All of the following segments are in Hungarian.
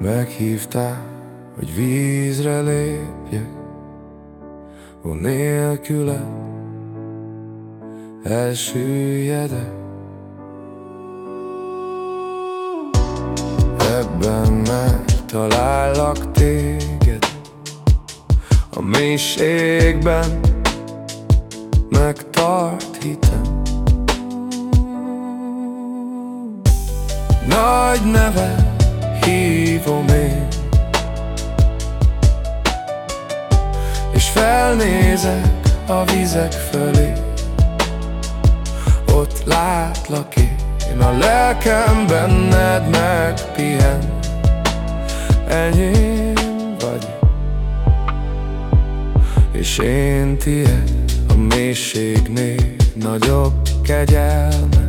Meghívtál, hogy vízre lépjek Ó nélküled elsüllyedek. Ebben megtalállak téged A mélységben megtart hitem. Nagy neve És felnézek a vizek fölé. Ott látlak én, a lelkem benned megpihen. Enyém vagy És én tiéd a mélységnél nagyobb kegyelme.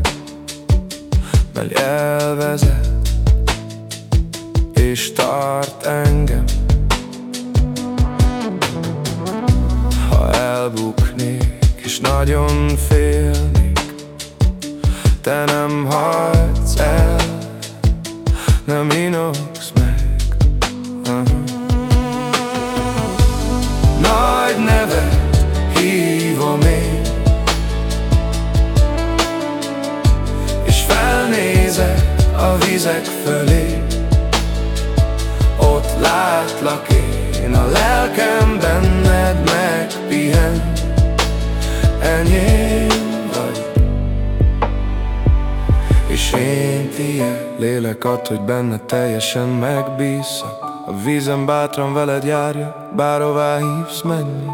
Mert elvezet és tart engem nagyon félnék. Te nem hagysz el, nem inogsz meg. Uh-huh. Nagy nevet hívom én És felnézek a vizek fölé. Látlak én A lelkem benned megpihen Enyém vagy. És én tiéd Lélek ad, hogy benne teljesen megbízszak. A vízen bátran veled járja Bárhová hívsz menni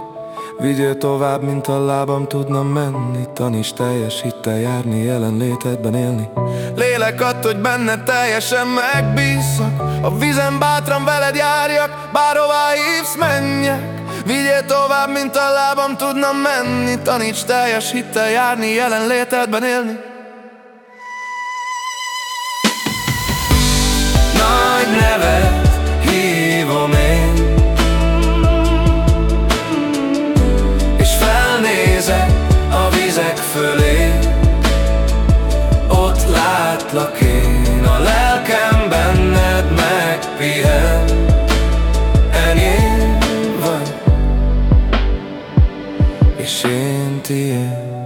Vigyél tovább, mint a lábam tudna menni. Taníts teljes hittel járni, jelenlétedben élni. Lélek ad, hogy benne teljesen megbízszak. A vízen bátran veled járjak, bárhová hívsz menjek Vigyél tovább, mint a lábam tudna menni. Taníts teljes hittel járni, jelenlétedben élni. Nagy nevet hívom én. És felnézek a vizek fölé. Ott látlak én a lelkem És én tiéd